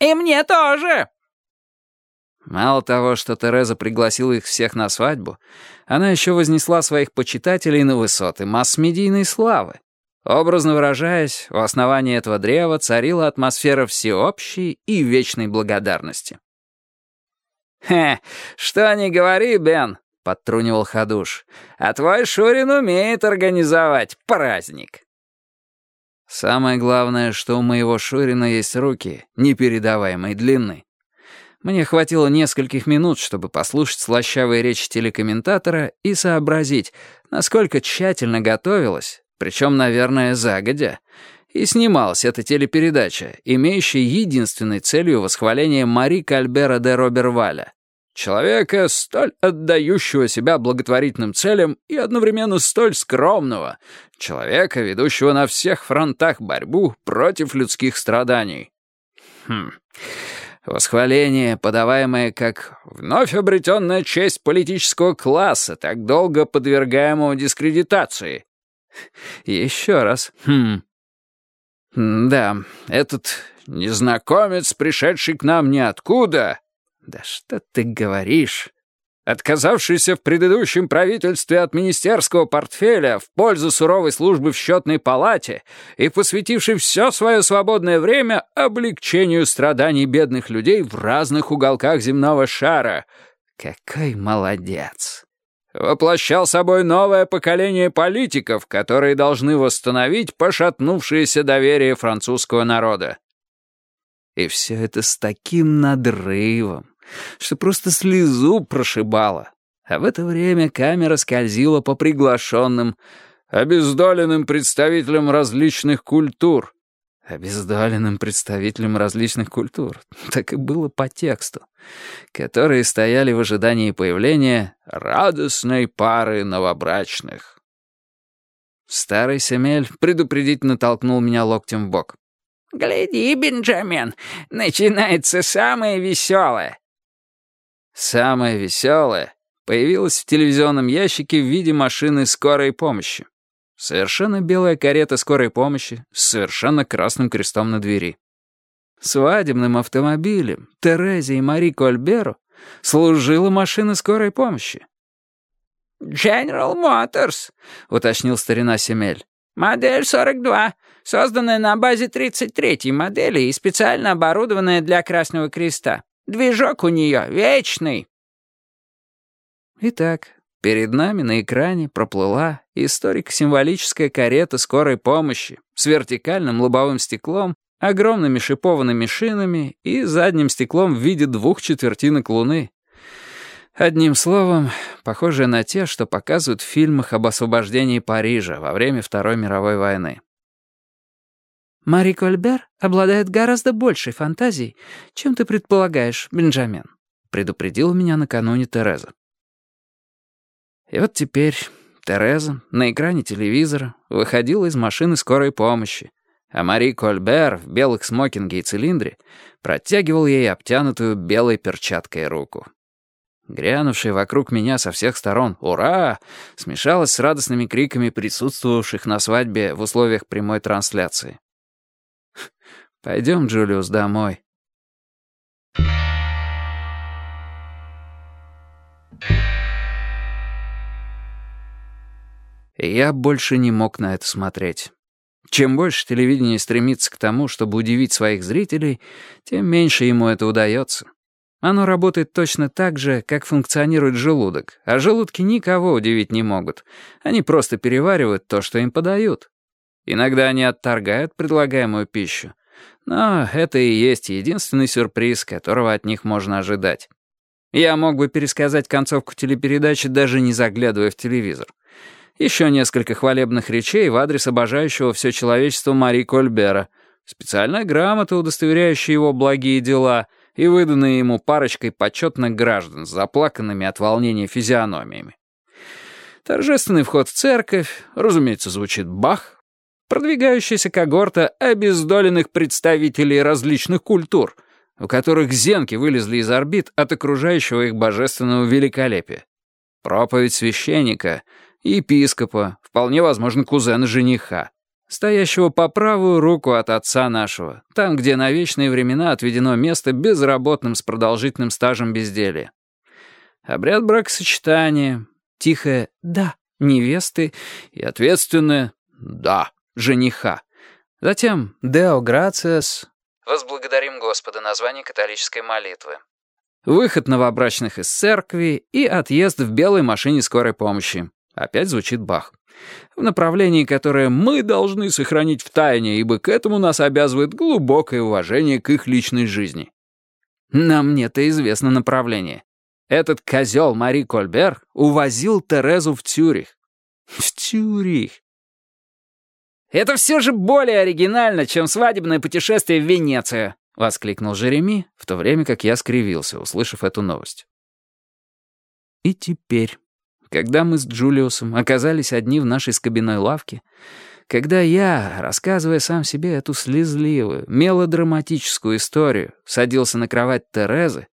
«И мне тоже!» Мало того, что Тереза пригласила их всех на свадьбу, она еще вознесла своих почитателей на высоты масс-медийной славы. Образно выражаясь, у основания этого древа царила атмосфера всеобщей и вечной благодарности. «Хе, что не говори, Бен», — подтрунивал Хадуш, «а твой Шурин умеет организовать праздник». Самое главное, что у моего Шурина есть руки непередаваемой длины. Мне хватило нескольких минут, чтобы послушать слащавые речи телекомментатора и сообразить, насколько тщательно готовилась, причем, наверное, загодя, и снималась эта телепередача, имеющая единственной целью восхваление Мари Кальбера де Роберваля, человека, столь отдающего себя благотворительным целям и одновременно столь скромного, человека, ведущего на всех фронтах борьбу против людских страданий. Хм... Восхваление, подаваемое как «вновь обретенная честь политического класса, так долго подвергаемого дискредитации». Еще раз. Хм. Да, этот незнакомец, пришедший к нам ниоткуда... Да что ты говоришь? отказавшийся в предыдущем правительстве от министерского портфеля в пользу суровой службы в счетной палате и посвятивший все свое свободное время облегчению страданий бедных людей в разных уголках земного шара. Какой молодец! Воплощал собой новое поколение политиков, которые должны восстановить пошатнувшееся доверие французского народа. И все это с таким надрывом, что просто слезу прошибала. А в это время камера скользила по приглашенным, обездоленным представителям различных культур. Обездоленным представителям различных культур. Так и было по тексту. Которые стояли в ожидании появления радостной пары новобрачных. Старый Семель предупредительно толкнул меня локтем в бок. «Гляди, Бенджамин, начинается самое веселое. Самое веселое появилось в телевизионном ящике в виде машины скорой помощи. Совершенно белая карета скорой помощи с совершенно красным крестом на двери. Свадебным автомобилем Терезе и Мари Кольберу служила машина скорой помощи. «General Motors», — уточнил старина Семель. «Модель 42, созданная на базе 33-й модели и специально оборудованная для Красного Креста. Движок у нее вечный». Итак, перед нами на экране проплыла историко-символическая карета скорой помощи с вертикальным лобовым стеклом, огромными шипованными шинами и задним стеклом в виде двух четвертинок луны. Одним словом, похожие на те, что показывают в фильмах об освобождении Парижа во время Второй мировой войны. Мари Кольбер обладает гораздо большей фантазией, чем ты предполагаешь, Бенджамин», — предупредила меня накануне Тереза. И вот теперь Тереза на экране телевизора выходила из машины скорой помощи, а Мари Кольбер в белых смокинге и цилиндре протягивал ей обтянутую белой перчаткой руку. Грянувшая вокруг меня со всех сторон «Ура!» смешалась с радостными криками присутствовавших на свадьбе в условиях прямой трансляции. Пойдем, Джулиус, домой. я больше не мог на это смотреть. Чем больше телевидение стремится к тому, чтобы удивить своих зрителей, тем меньше ему это удается. Оно работает точно так же, как функционирует желудок, а желудки никого удивить не могут. Они просто переваривают то, что им подают. Иногда они отторгают предлагаемую пищу, но это и есть единственный сюрприз, которого от них можно ожидать. Я мог бы пересказать концовку телепередачи, даже не заглядывая в телевизор. Еще несколько хвалебных речей в адрес обожающего все человечество Мари Кольбера, специальная грамота, удостоверяющая его благие дела, и выданная ему парочкой почетных граждан с заплаканными от волнения физиономиями. Торжественный вход в церковь, разумеется, звучит бах, Продвигающаяся когорта обездоленных представителей различных культур, у которых зенки вылезли из орбит от окружающего их божественного великолепия. Проповедь священника, епископа, вполне возможно, кузена жениха. стоящего по правую руку от отца нашего, там, где на вечные времена отведено место безработным с продолжительным стажем безделия. Обряд бракосочетания, тихое «да» невесты и ответственное «да» жениха. Затем «Део Грациас» «Возблагодарим Господа» название католической молитвы. Выход новобрачных из церкви и отъезд в белой машине скорой помощи. Опять звучит Бах. В направлении, которое мы должны сохранить в тайне, ибо к этому нас обязывает глубокое уважение к их личной жизни. Нам нет-то известно направление. Этот козел Мари Кольбер увозил Терезу в Цюрих. В Цюрих. «Это все же более оригинально, чем свадебное путешествие в Венецию», — воскликнул Жереми, в то время как я скривился, услышав эту новость. И теперь, когда мы с Джулиусом оказались одни в нашей скобяной лавке, когда я, рассказывая сам себе эту слезливую, мелодраматическую историю, садился на кровать Терезы,